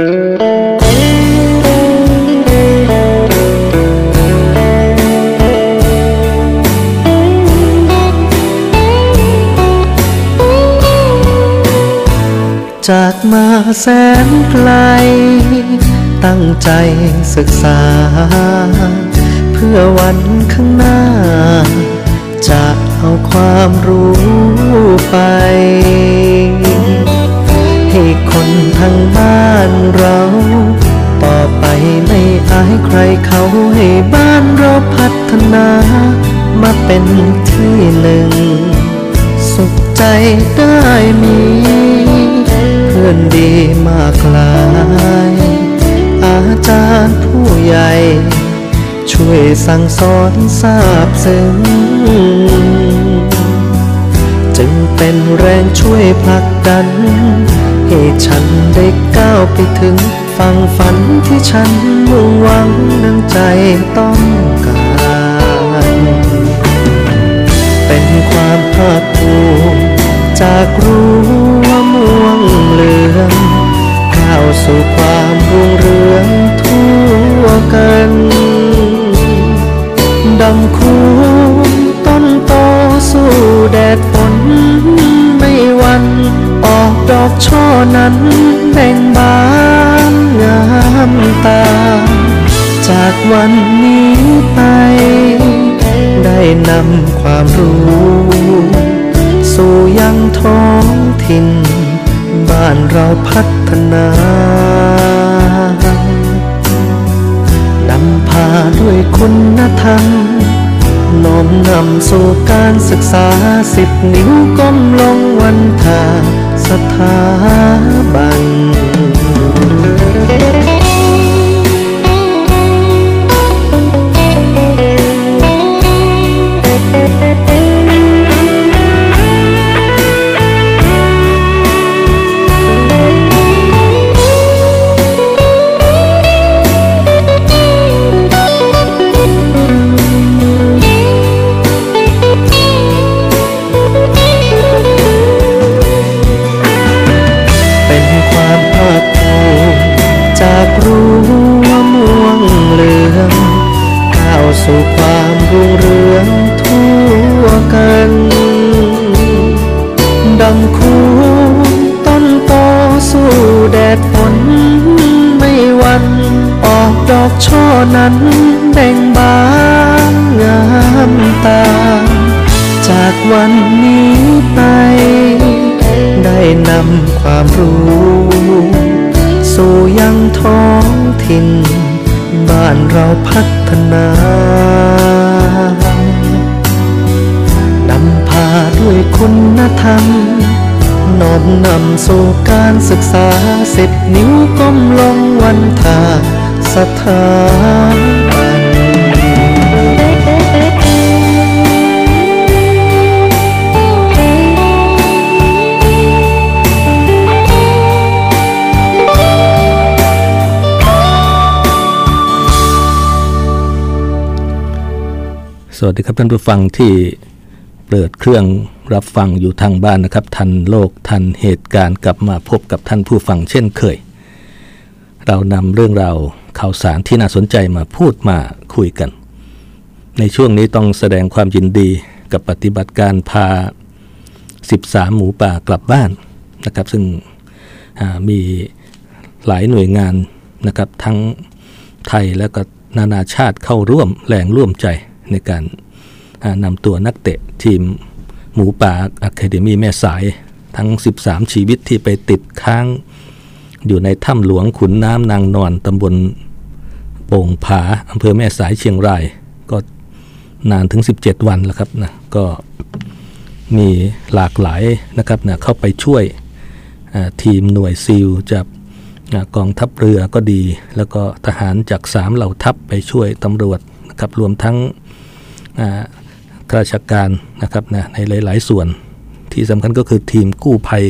จากมาแสนไกล ตั้งใจศึกษา เพื่อวันข้างหน้า จะเอาความรู้ไป คนทางบ้านเรา ต่อไปไม่อายใครเขาให้บ้านเราพัฒนา มาเป็นที่หนึ่ง สุขใจได้มี เพื่อนดีมากลาย อาจารย์ผู้ใหญ่ ช่วยสั่งสอนทราบซึ้งจึงเป็นแรงช่วยผลักดัน ให้ฉันได้ก้าวไปถึงฟังฝันที่ฉันมุ่งหวังดังใจต้องการ เป็นความภาคภูมิจากรั้ว่าม่วงเหลืองก้าวสู่ความรุ่งเรืองทั่วกันดังคูต้นโตสู้แดดฝนไม่หวัน ออกดอกช่อนั้นแบ่งบานงามตา จากวันนี้ไป ได้นำความรู้ สู่ยังท้องถิ่น บ้านเราพัฒนานำพาด้วยคุณธรรมน้อมนำสู่การศึกษาสิบนิ้วก้มลงวันทา สถาบัน นั้นแบ่งบานงามตา จากวันนี้ไป ได้นำความรู้ สู่ยังท้องถิ่น บ้านเราพัฒนานำพาด้วยคุณธรรมน้อมนำสู่การศึกษาสิบนิ้วก้มลงวันทาส ถานสวัสดีครับท่านผู้ฟังที่เปิดเครื่องรับฟังอยู่ทางบ้านนะครับ ทันโลกทันเหตุการณ์กลับมาพบกับท่านผู้ฟังเช่นเคย เรานำเรื่องราว ข่าวสารที่น่าสนใจมาพูดมาคุยกัน ในช่วงนี้ต้องแสดงความยินดีกับปฏิบัติการพา 13 หมูป่ากลับบ้านนะครับ ซึ่งมีหลายหน่วยงานนะครับทั้งไทยและก็นานาชาติเข้าร่วมแรงร่วมใจในการนำตัวนักเตะทีมหมูป่าอะคาเดมีแม่สายทั้ง 13 ชีวิตที่ไปติดค้าง อยู่ในถ้ำหลวงขุนน้ำนางนอนตำบล โป่งผาอำเภอแม่สายเชียงราย ก็นานถึง 17 วันแล้วครับนะก็มีหลากหลายนะครับนะเข้าไปช่วยทีมหน่วยซิลจากกองทัพเรือก็ดี แล้วก็ทหารจากสามเหล่าทัพไปช่วยตำรวจนะครับรวมทั้งข้าราชการนะครับนะในหลาย ๆ ส่วนที่สำคัญก็คือทีมกู้ภัย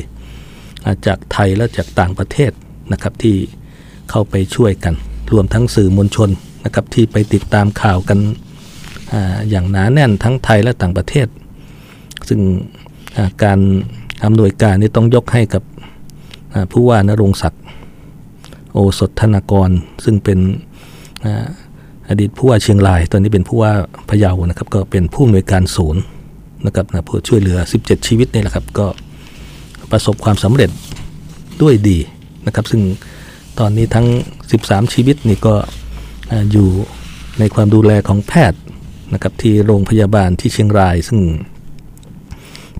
จากไทยและจากต่างประเทศนะครับที่เข้าไปช่วยกัน รวมทั้งสื่อมวลชนนะครับที่ไปติดตามข่าวกันออย่างหนาแน่นทั้งไทยและต่างประเทศ ซึ่งาการอำนวยการนี้ต้องยกให้กับผู้ว่านรงศักดิ์โอสถธนากร ซึ่งเป็นอดีตผู้ว่าเชียงราย ตอนนี้เป็นผู้ว่าพะเยานะครับ ก็เป็นผู้อำนวยการศูนย์นะครับนะเพื่อช่วยเหลือ 17 ชีวิตนี่แหละครับ ก็ประสบความสำเร็จด้วยดีนะครับ ซึ่ง ตอนนี้ทั้ง 13 ชีวิตนี่ก็อยู่ในความดูแลของแพทย์นะครับที่โรงพยาบาลที่เชียงราย ซึ่ง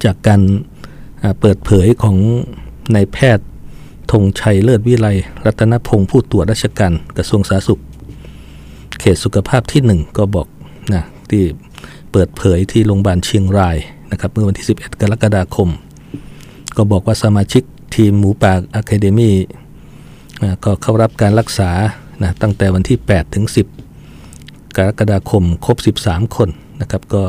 จากการเปิดเผยของนายแพทย์ธงชัยเลิศวิไลรัตนพงศ์ผู้ตรวจราชการกระทรวงสาธารณสุข เขตสุขภาพที่ 1 ก็บอกนะที่เปิดเผยที่โรงพยาบาลเชียงรายนะครับเมื่อวันที่ 11 กรกฎาคม ก็บอกว่าสมาชิกทีมหมูป่าอะคาเดมี่ ก็เข้ารับการรักษานะตั้งแต่วันที่ 8 ถึง 10 กรกฎาคมครบ 13 คนนะครับก็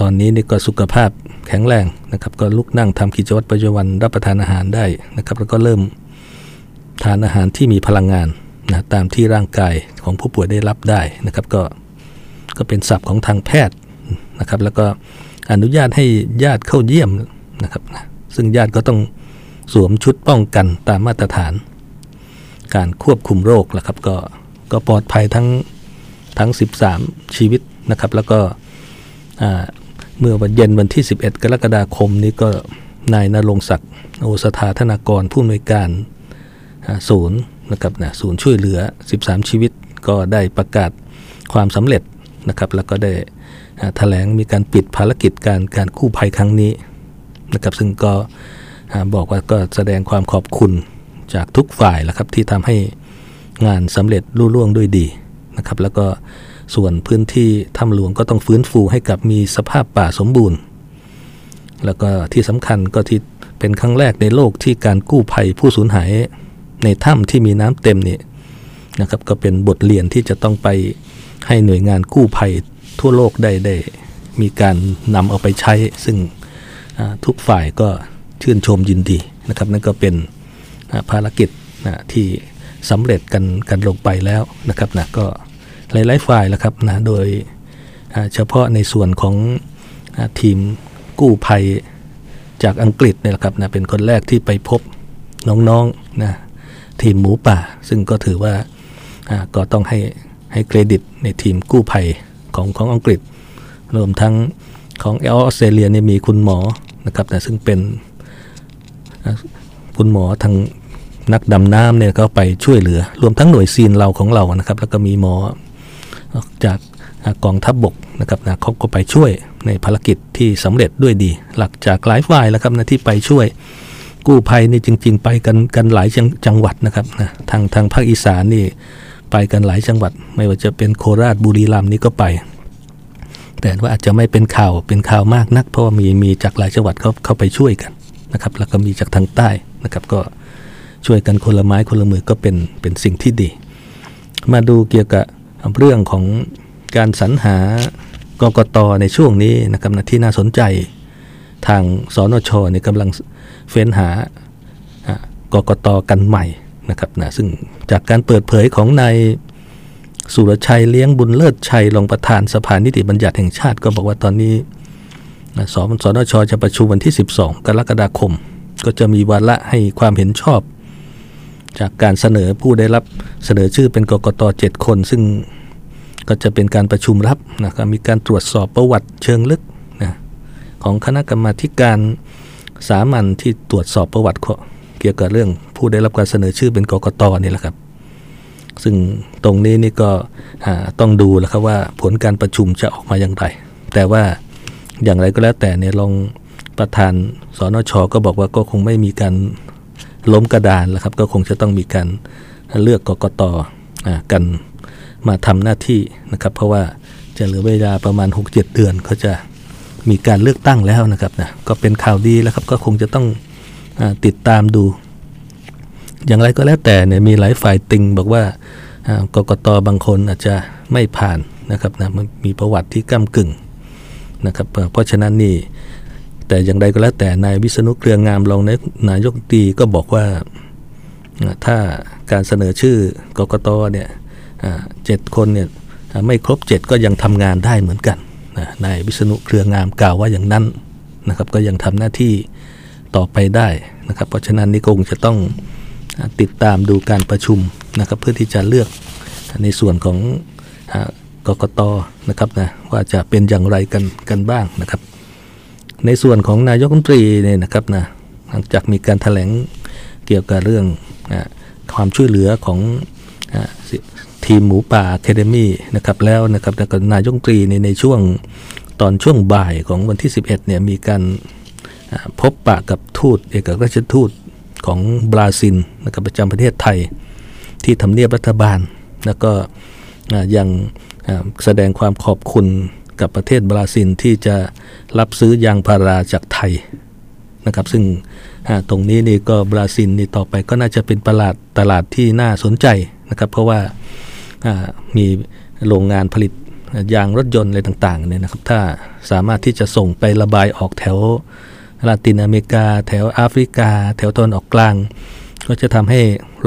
ตอนนี้นี่ก็สุขภาพแข็งแรงนะครับก็ลุกนั่งทำกิจวัตรประจำวันรับประทานอาหารได้นะครับแล้วก็เริ่มทานอาหารที่มีพลังงานนะตามที่ร่างกายของผู้ป่วยได้รับได้นะครับก็ก็เป็นศัพท์ของทางแพทย์นะครับแล้วก็อนุญาตให้ญาติเข้าเยี่ยมนะครับนะซึ่งญาติก็ต้อง สวมชุดป้องกันตามมาตรฐาน การควบคุมโรคแล้วครับก็ก็ปลอดภัยทั้งทั้ง 13 ชีวิตนะครับ แล้วก็เมื่อวันเย็นวันที่ 11 กรกฎาคมนี้ก็นายนรงศักดิ์โอสถาธนากรผู้อำนวยการศูนย์นะครับนะศูนย์ช่วยเหลือ 13 ชีวิตก็ได้ประกาศความสำเร็จนะครับ แล้วก็ได้แถลงมีการปิดภารกิจการการกู้ภัยครั้งนี้นะครับ ซึ่งก็ บอกว่าก็แสดงความขอบคุณจากทุกฝ่ายแล้วครับที่ทำให้งานสำเร็จรุ่ล่วงด้วยดีนะครับ แล้วก็ส่วนพื้นที่ถ้ำหลวงก็ต้องฟื้นฟูให้กับมีสภาพป่าสมบูรณ์ แล้วก็ที่สำคัญก็ที่เป็นครั้งแรกในโลกที่การกู้ภัยผู้สูญหายในถ้ำที่มีน้ำเต็มนี่นะครับก็เป็นบทเรียนที่จะต้องไปให้หน่วยงานกู้ภัยทั่วโลกได้ได้ มีการนำเอาไปใช้ ซึ่งทุกฝ่ายก็ ชื่นชมยินดีนะครับ นั่นก็เป็นภารกิจที่สำเร็จกันกันลงไปแล้วนะครับนะก็หลายๆฝ่ายแล้วครับนะโดยเฉพาะในส่วนของทีมกู้ภัยจากอังกฤษเนี่ยแหละครับนะเป็นคนแรกที่ไปพบน้องๆนะทีมหมูป่า ซึ่งก็ถือว่าก็ต้องให้ให้เครดิตในทีมกู้ภัยของของอังกฤษ รวมทั้งของออสเตรเลียเนี่ยมีคุณหมอนะครับนะซึ่งเป็น คุณหมอทางนักดำน้ำเนี่ยก็ไปช่วยเหลือ รวมทั้งหน่วยซีนเราของเรานะครับ แล้วก็มีหมอจากกองทัพบบกนะครับนะเขาก็ไปช่วยในภารกิจที่สำเร็จด้วยดี หลักจากหลายฝ่ายแล้วครับนะที่ไปช่วยกู้ภัยนี่จริง ๆ ไปกันกันหลายจังหวัดนะครับนะทางทางภาคอีสานนี่ไปกันหลายจังหวัด ไม่ว่าจะเป็นโคราชบุรีรัมย์นี่ก็ไป แต่ว่าอาจจะไม่เป็นข่าวเป็นข่าวมากนัก เพราะว่ามีมีจากหลายจังหวัดเขาเข้าไปช่วยกัน นะครับแล้วก็มีจากทางใต้นะครับก็ช่วยกันคนละไม้คนละมือก็เป็นเป็นสิ่งที่ดี มาดูเกี่ยวกับเรื่องของการสรรหากกตในช่วงนี้นะครับนะที่น่าสนใจทางสนชนี่กำลังเฟ้นหากกตกันใหม่นะครับนะซึ่งจากการเปิดเผยของนายสุรชัยเลี้ยงบุญเลิศชัยรองประธานสภานิติบัญญัติแห่งชาติก็บอกว่าตอนนี้ สอสนชจะประชุมวันที่ 12 กรกฎาคม ก็จะมีวาระให้ความเห็นชอบ จากการเสนอผู้ได้รับเสนอชื่อเป็นกกต7คน ซึ่งก็จะเป็นการประชุมรับนะครับมีการตรวจสอบประวัติเชิงลึกนะของคณะกรรมาการสามัญที่ตรวจสอบประวัติเกี่ยวกับเรื่องผู้ได้รับการเสนอชื่อเป็นกกตนี่แหละครับ ซึ่งตรงนี้นี่ก็ต้องดูแล้วครับว่าผลการประชุมจะออกมาอย่างไร แต่ว่า อย่างไรก็แล้วแต่เนี่ยรองประธานสนชก็บอกว่าก็คงไม่มีการล้มกระดานแล้วครับ ก็คงจะต้องมีการเลือกกกตกันมาทำหน้าที่นะครับ เพราะว่าจะเหลือเวลาประมาณ 6-7 เดือนเขาจะมีการเลือกตั้งแล้วนะครับนะก็เป็นข่าวดีแล้วครับก็คงจะต้องอติดตามดู อย่างไรก็แล้วแต่เนี่ยมีหลายฝ่ายติงบอกว่ากกตบางคนอาจจะไม่ผ่านนะครับนะมันมีประวัติที่ก้ากึ่ง นะครับเพราะฉะนั้นนี่แต่อย่างไรก็แล้วแต่นายวิษณุเครืองามรองนายกตีก็บอกว่าถ้าการเสนอชื่อกกตเนี่ยเจ็ดคนเนี่ยไม่ครบเจ็ดก็ยังทำงานได้เหมือนกันนายวิษณุเครืองามกล่าวว่าอย่างนั้นนะครับก็ยังทำหน้าที่ต่อไปได้นะครับ เพราะฉะนั้นนี่คงจะต้องติดตามดูการประชุมนะครับเพื่อที่จะเลือกในส่วนของ กกตนะครับนะว่าจะเป็นอย่างไรกันกันบ้างนะครับ ในส่วนของนายกรัฐมนตรีเนี่ยนะครับนะหลังจากมีการถแถลงเกี่ยวกับเรื่องความช่วยเหลือของทีมหมูป่าแคเดมี่นะครับแล้วนะครับนายกรัฐมนตรีในในช่วงตอนช่วงบ่ายของวันที่ 11เนี่ยมีการพบปะกับทูตเอกรราชทูตของบราซิลนะครับประจำประเทศไทยที่ทำเนียบรัฐบาล แล้วก็ยัง แสดงความขอบคุณกับประเทศบราซิลที่จะรับซื้อยางพาราจากไทยนะครับ ซึ่งตรงนี้นี่ก็บราซิลนี่ต่อไปก็น่าจะเป็นตลาดตลาดที่น่าสนใจนะครับ เพราะว่ามีโรงงานผลิตยางรถยนต์อะไรต่างๆเนี่ยนะครับ ถ้าสามารถที่จะส่งไประบายออกแถวลาตินอเมริกา แถวแอฟริกา แถวตอนออกกลาง ก็จะทำให้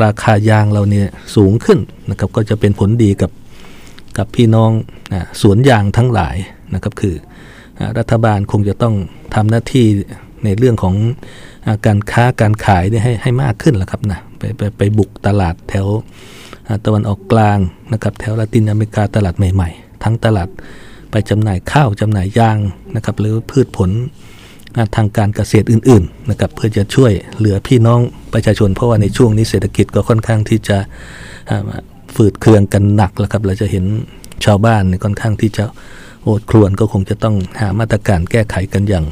ราคายางเราเนี่ยสูงขึ้นนะครับ ก็จะเป็นผลดีกับ กับพี่น้องสวนยางทั้งหลายนะครับคือรัฐบาลคงจะต้องทำหน้าที่ในเรื่องของการค้าการขายเนี่ยให้ให้มากขึ้นแหละครับนะไปไปไปบุกตลาดแถวตะวันออกกลางนะครับแถวลาตินอเมริกาตลาดใหม่ ๆ ทั้งตลาดไปจำหน่ายข้าวจำหน่ายยางนะครับหรือพืชผลทางการเกษตรอื่นๆนะครับเพื่อจะช่วยเหลือพี่น้องประชาชนเพราะว่าในช่วงนี้เศรษฐกิจก็ค่อนข้างที่จะ ฝืดเคืองกันหนักแล้วครับ เราจะเห็นชาวบ้านค่อนข้างที่จะโอดครวนก็คงจะต้องหามาตรการแก้ไขกันอย่าง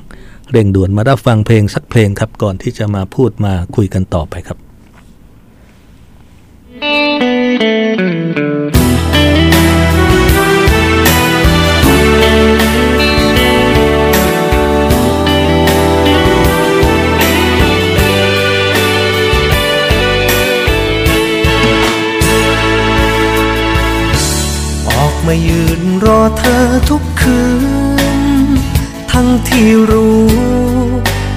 เร่งด่วนมารับฟังเพลงสักเพลงครับก่อนที่จะมาพูดมาคุยกันต่อไปครับ มายืนรอเธอทุกคืน ทั้งที่รู้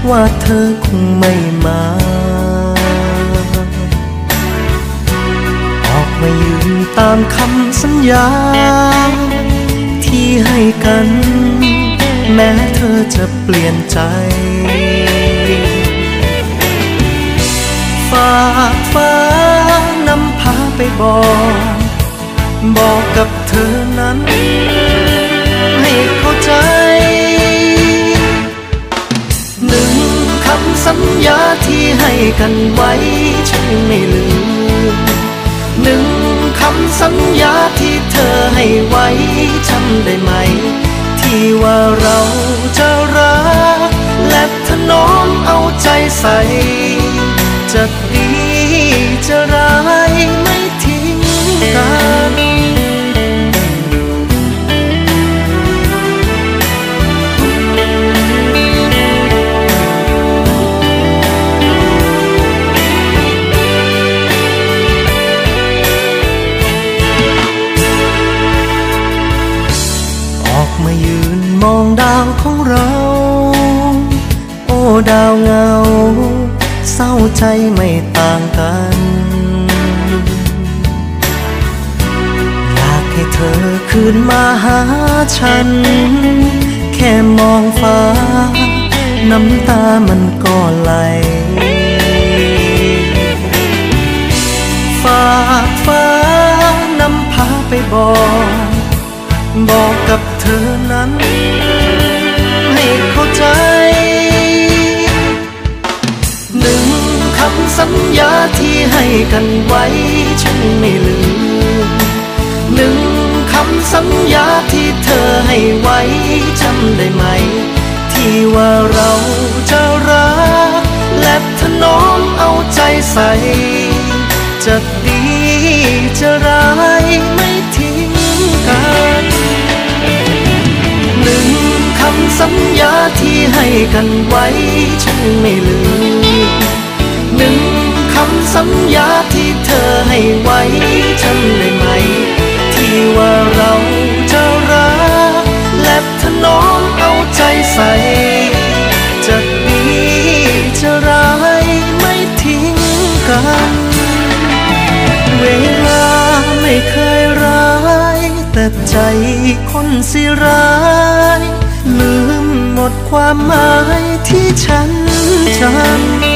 ว่าเธอคงไม่มา ออกมายืนตามคำสัญญา ที่ให้กัน แม้เธอจะเปลี่ยนใจฝากฟ้านำพาไปบอก บอกกับเธอนั้น ให้เข้าใจ หนึ่งคำสัญญาที่ให้กันไว้ฉันไม่ลืม หนึ่งคำสัญญาที่เธอให้ไว้จำได้ไหม ที่ว่าเราจะรัก และถนอมเอาใจใส่จะดีจะร้ายไม่ทิ้งกัน ฉัน แค่มองฟ้า น้ำตามันก็ไหล ฝากฟ้านำพาไปบอก บอกกับเธอนั้น ให้เข้าใจ หนึ่งคำสัญญาที่ให้กันไว้ ฉันไม่ลืมหนึ่ง คำสัญญาที่เธอให้ไว้จำได้ไหม ที่ว่าเราจะรัก และถนอมเอาใจใส่ จะดีจะร้ายไม่ทิ้งกันหนึ่งคำสัญญาที่ให้กันไว้ฉันไม่ลืมหนึ่งคำสัญญาที่เธอให้ไว้จำได้ไหม ว่าเราจะรักและถนอมเอาใจใส่จะดีจะร้ายไม่ทิ้งกัน เวลาไม่เคยร้าย แต่ใจคนสิร้าย ลืมหมดความหมายที่ฉันจำ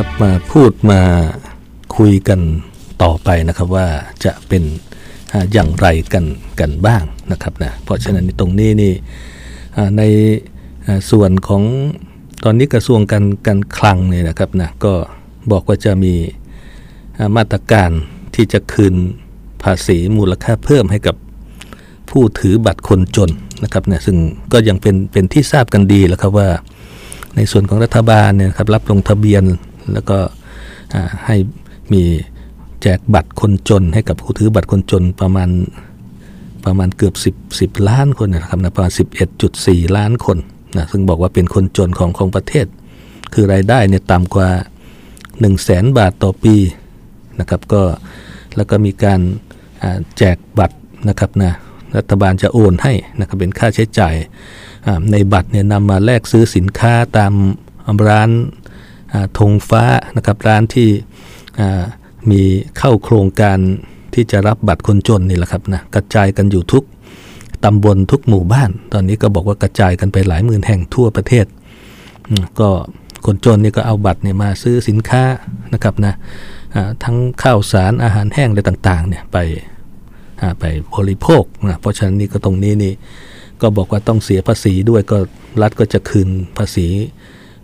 ครับมาพูดมาคุยกันต่อไปนะครับว่าจะเป็นอย่างไรกันกันบ้างนะครับนะเพราะฉะนั้นตรงนี้นี่ในส่วนของตอนนี้กระทรวงการการคลังเนี่ยนะครับนะก็บอกว่าจะมีมาตรการที่จะคืนภาษีมูลค่าเพิ่มให้กับผู้ถือบัตรคนจนนะครับเนี่ยซึ่งก็ยังเป็นเป็นที่ทราบกันดีแล้วครับว่า ในส่วนของรัฐบาลเนี่ยครับรับลงทะเบียน แล้วก็ให้มีแจกบัตรคนจนให้กับผู้ถือบัตรคนจนประมาณประมาณเกือบ 10 10 ล้านคนนะครับนะประมาณ 11.4 ล้านคนนะซึ่งบอกว่าเป็นคนจนของของประเทศ คือรายได้เนี่ยต่ำกว่า 1 0 0 0 0แสนบาทต่อปีนะครับก็แล้วก็มีการแจกบัตรนะครับนะรัฐบาลจะโอนให้นะครับเป็นค่าใช้จ่ายในบัตรเนี่ยนำมาแลกซื้อสินค้าตามร้าน ธงฟ้านะครับร้านที่มีเข้าโครงการที่จะรับบัตรคนจนนี่แหละครับนะกระจายกันอยู่ทุกตำบลทุกหมู่บ้าน ตอนนี้ก็บอกว่ากระจายกันไปหลายหมื่นแห่งทั่วประเทศ ก็คนจนนี่ก็เอาบัตรเนี่ยมาซื้อสินค้านะครับนะทั้งข้าวสารอาหารแห้งอะไรต่างๆเนี่ยไปไปบริโภคนะเพราะฉะนั้นนี่ก็ตรงนี้นี่ก็บอกว่าต้องเสียภาษีด้วยก็รัฐก็จะคืนภาษี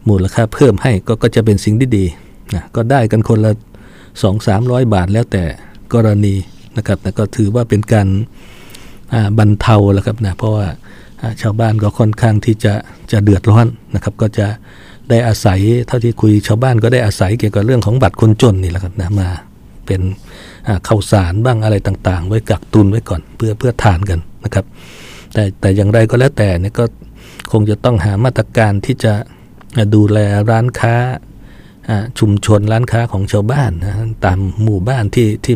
มูลค่าเพิ่มให้ก็ก็จะเป็นสิ่งที่ดีนะก็ได้กันคนละสองสามร้อยบาทแล้วแต่กรณีนะครับแต่ก็ถือว่าเป็นการบรรเทาแล้วครับนะเพราะว่าชาวบ้านก็ค่อนข้างที่จะจะเดือดร้อนนะครับก็จะได้อาศัยเท่าที่คุยชาวบ้านก็ได้อาศัยเกี่ยวกับเรื่องของบัตรคนจนนี่แหละครับนะมาเป็นอ่าข้าวสารบ้างอะไรต่างๆ ไว้กักตุนไว้ก่อนเพื่อเพื่อทานกันนะครับ แต่แต่อย่างไรก็แล้วแต่เนี่ยก็คงจะต้องหามาตรการที่จะ ดูแลร้านค้าชุมชนร้านค้าของชาวบ้านนะตามหมู่บ้านที่ที่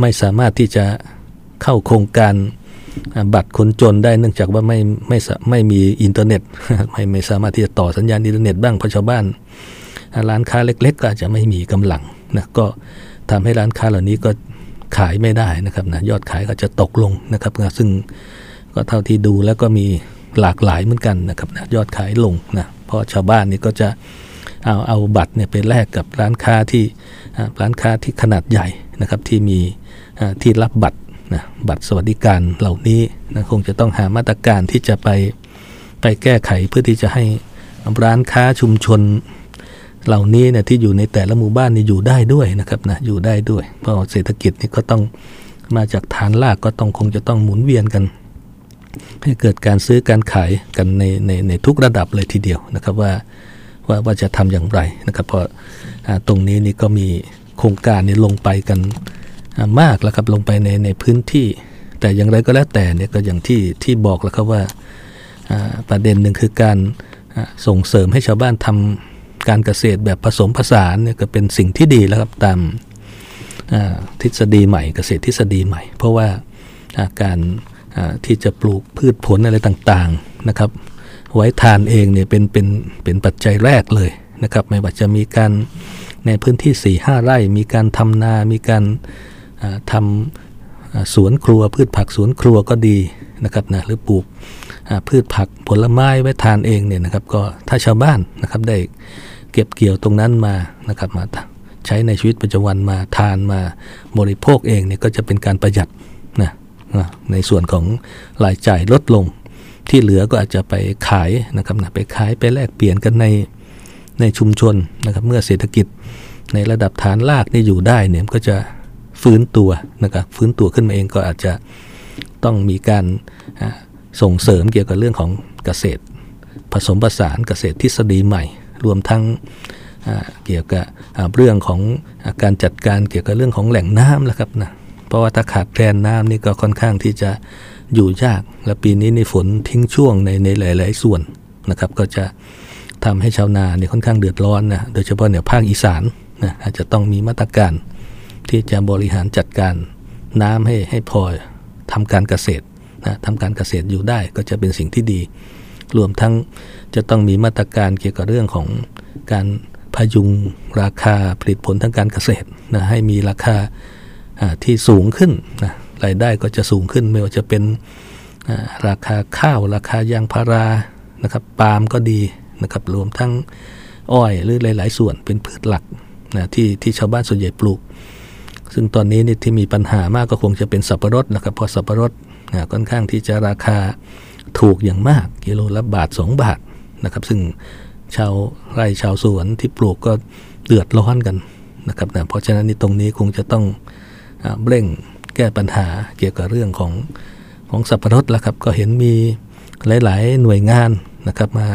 ไม่สามารถที่จะเข้าโครงการบัตรคนจนได้เนื่องจากว่าไม่ไม่ไม่มีอินเทอร์เน็ตไม่ไม่สามารถที่จะต่อสัญญาณอินเทอร์เน็ตบ้างเพราะชาวบ้านร้านค้าเล็ก ๆ ก็อาจจะไม่มีกำลังนะก็ทำให้ร้านค้าเหล่านี้ก็ขายไม่ได้นะครับนะยอดขายก็จะตกลงนะครับนะซึ่งก็เท่าที่ดูแล้วก็มีหลากหลายเหมือนกันนะครับนะยอดขายลงนะ เพราะชาวบ้านนี่ก็จะเอาเอาบัตรเนี่ยไปแลกกับร้านค้าที่ร้านค้าที่ขนาดใหญ่นะครับที่มีที่รับบัตรนะบัตรสวัสดิการเหล่านี้นะคงจะต้องหามาตรการที่จะไปไปแก้ไขเพื่อที่จะให้ร้านค้าชุมชนเหล่านี้เนี่ยที่อยู่ในแต่ละหมู่บ้านนี่อยู่ได้ด้วยนะครับนะอยู่ได้ด้วย เพราะเศรษฐกิจนี่ก็ต้องมาจากฐานรากก็ต้องคงจะต้องหมุนเวียนกัน ให้เกิดการซื้อการขายกันในในในทุกระดับเลยทีเดียวนะครับว่าว่าว่าจะทำอย่างไรนะครับเพราะอ่าตรงนี้นี่ก็มีโครงการนี้ลงไปกันมากแล้วครับลงไปในในพื้นที่ แต่อย่างไรก็แล้วแต่เนี่ยก็อย่างที่ที่บอกแล้วครับว่าประเด็นหนึ่งคือการส่งเสริมให้ชาวบ้านทำการเกษตรแบบผสมผสานเนี่ยก็เป็นสิ่งที่ดีแล้วครับตามทฤษฎีใหม่เกษตรทฤษฎีใหม่ เพราะว่าการ ที่จะปลูกพืชผลอะไรต่างๆนะครับ ไว้ทานเองเนี่ยเป็นเป็นเป็นปัจจัยแรกเลยนะครับ ไม่ว่าจะมีการในพื้นที่4ี่ห้าไร่ มีการทำนา มีการทำอ่าสวนครัว พืชผักสวนครัวก็ดีนะครับนะหรือปลูกพืชผักผลไม้ไว้ทานเองเนี่ยนะครับก็ถ้าชาวบ้านนะครับได้เก็บเกี่ยวตรงนั้นมานะครับมาใช้ในชีวิตประจำวันมาทานมาบริโภคเองเนี่ยก็จะเป็นการประหยัด ในส่วนของรายจ่ายลดลง ที่เหลือก็อาจจะไปขายนะครับนะไปขายไปแลกเปลี่ยนกันในในชุมชนนะครับเมื่อเศรษฐกิจในระดับฐานรากนี่อยู่ได้เนี่ยก็จะฟื้นตัวนะครับฟื้นตัวขึ้นมาเองก็อาจจะต้องมีการส่งเสริมเกี่ยวกับเรื่องของเกษตร ผสมผสานเกษตรทฤษฎีใหม่ รวมทั้งเกี่ยวกับเรื่องของการจัดการเกี่ยวกับเรื่องของแหล่งน้ำนะครับนะ เพราะว่าถ้าขาดแคลนน้ำนี่ก็ค่อนข้างที่จะอยู่ยาก และปีนี้ในฝนทิ้งช่วงในในหลาย ๆ ส่วนนะครับ ก็จะทำให้ชาวนาเนี่ยค่อนข้างเดือดร้อนนะโดยเฉพาะเนี่ยภาคอีสานนะอาจจะต้องมีมาตรการที่จะบริหารจัดการน้ำให้ให้พอทำการเกษตรนะทำการเกษตรอยู่ได้ก็จะเป็นสิ่งที่ดี รวมทั้งจะต้องมีมาตรการเกี่ยวกับเรื่องของการพยุงราคาผลิตผลทางการเกษตรนะให้มีราคา ที่สูงขึ้นนะรายได้ก็จะสูงขึ้นไม่ว่าจะเป็นราคาข้าว ราคายางพารานะครับปาล์มก็ดีนะครับรวมทั้งอ้อยหรือหลาย ๆ ส่วนเป็นพืชหลักนะที่ที่ชาวบ้านส่วนใหญ่ปลูก ซึ่งตอนนี้นี่ที่มีปัญหามากก็คงจะเป็นสับปะรดนะครับเพราะสับปะรดนะค่อนข้างที่จะราคาถูกอย่างมากกิโลละบาท 2 บาทนะครับ ซึ่งชาวไร่ชาวสวนที่ปลูกก็เดือดร้อนกันนะครับนะเพราะฉะนั้นนี่ตรงนี้คงจะต้อง เร่งแก้ปัญหาเกี่ยวกับเรื่องของของสับปะรดแล้วครับ ก็เห็นมีหลาย ๆ หน่วยงานนะครับมา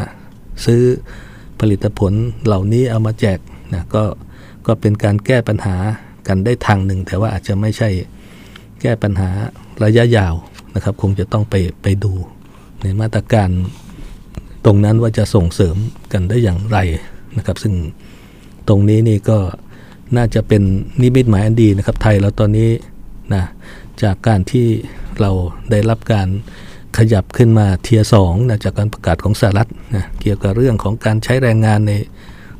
ซื้อผลิตผลเหล่านี้เอามาแจกนะก็ก็เป็นการแก้ปัญหากันได้ทางหนึ่ง แต่ว่าอาจจะไม่ใช่แก้ปัญหาระยะยาวนะครับ คงจะต้องไปไปดูในมาตรการตรงนั้นว่าจะส่งเสริมกันได้อย่างไรนะครับ ซึ่งตรงนี้นี่ก็ น่าจะเป็นนิมิตหมายอันดีนะครับ ไทยเราตอนนี้นะจากการที่เราได้รับการขยับขึ้นมาเทียสองนะจากการประกาศของสหรัฐนะเกี่ยวกับเรื่องของการใช้แรงงานใน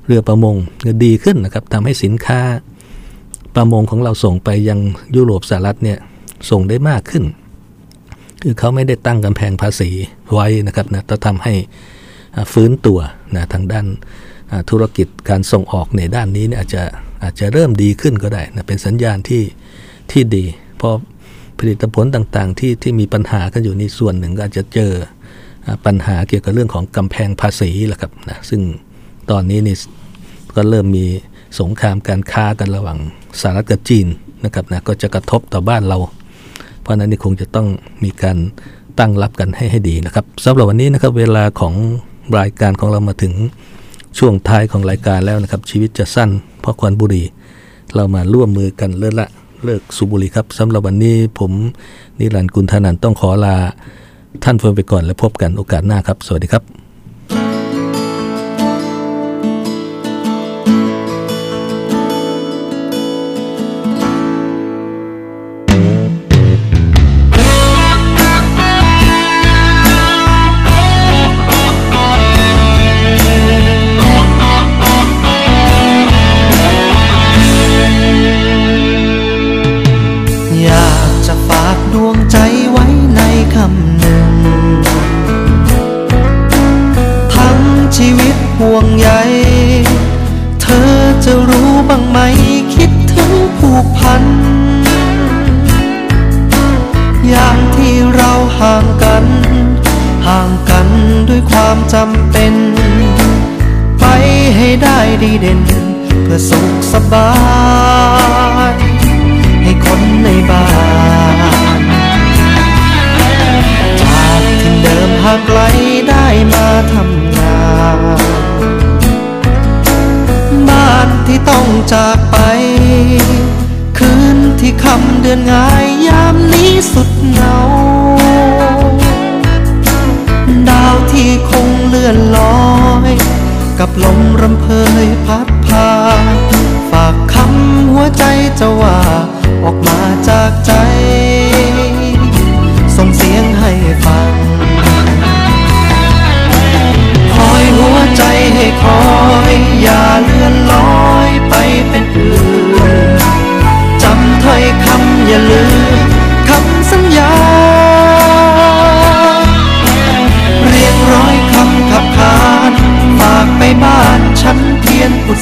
เรือประมงดีขึ้นนะครับทำให้สินค้าประมงของเราส่งไปยังยุโรปสหรัฐเนี่ยส่งได้มากขึ้น คือเขาไม่ได้ตั้งกำแพงภาษีไว้นะครับนะจะทำให้ฟื้นตัวนะทางด้านธุรกิจการส่งออกในด้านนี้เนี่ยอาจจะ อาจจะเริ่มดีขึ้นก็ได้นะเป็นสัญญาณที่ที่ดี เพราะผลิตผลต่างๆ ที่ที่มีปัญหากันอยู่ในส่วนหนึ่งก็อาจจะเจอปัญหาเกี่ยวกับเรื่องของกำแพงภาษีแหละครับนะซึ่งตอนนี้นี่ก็เริ่มมีสงครามการค้ากันระหว่างสหรัฐกับจีนนะครับนะก็จะกระทบต่อบ้านเรา เพราะนั้นนี่คงจะต้องมีการตั้งรับกันให้ให้ดีนะครับสำหรับวันนี้นะครับเวลาของรายการของเรามาถึงช่วงท้ายของรายการแล้วนะครับ ชีวิตจะสั้น เพราะควันบุหรี่ เรามาร่วมมือกันเลิศละ เลิกสูบบุหรี่ครับสำหรับวันนี้ผมนิรันดร์กุลธนันต้องขอลาท่านผู้ฟังไปก่อนและพบกันโอกาสหน้าครับ สวัสดีครับ ความจำเป็น ไปให้ได้ดีเด่น เพื่อสุขสบาย ให้คนในบ้านจากที่เดิมหางไกลได้มาทำงาน บ้านที่ต้องจากไป คืนที่คำเดือนง่ายยามนี้สุดเหงา คงเลื่อนลอย กับลมรำเพยพัดพา ฝากคำหัวใจจะว่า ออกมาจากใจ ส่งเสียงให้ฟัง คอยหัวใจให้คอย อย่าเลื่อนลอยไปเป็นอื่นจำถ้อยคำอย่าลืม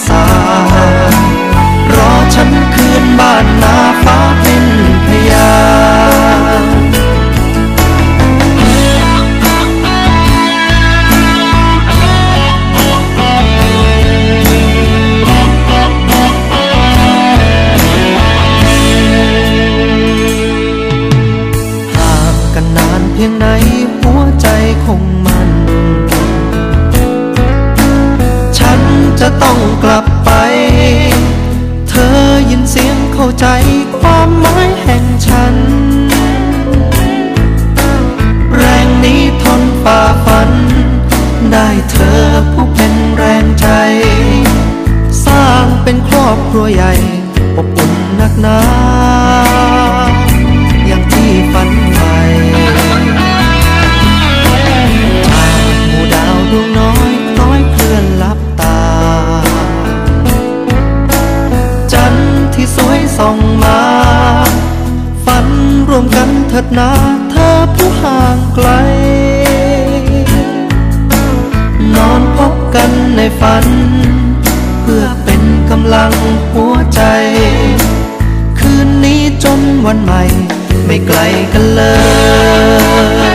สาร รอฉันคืนบ้านนา ความหมายแห่งฉัน แรงนี้ทนฝ่าฟัน ได้เธอผู้เป็นแรงใจ สร้างเป็นครอบครัวใหญ่อบอุ่นนักหนา รวมกันเถิดนาเธอผู้ห่างไกล นอนพบกันในฝัน เพื่อเป็นกำลังหัวใจ คืนนี้จนวันใหม่ ไม่ไกลกันเลย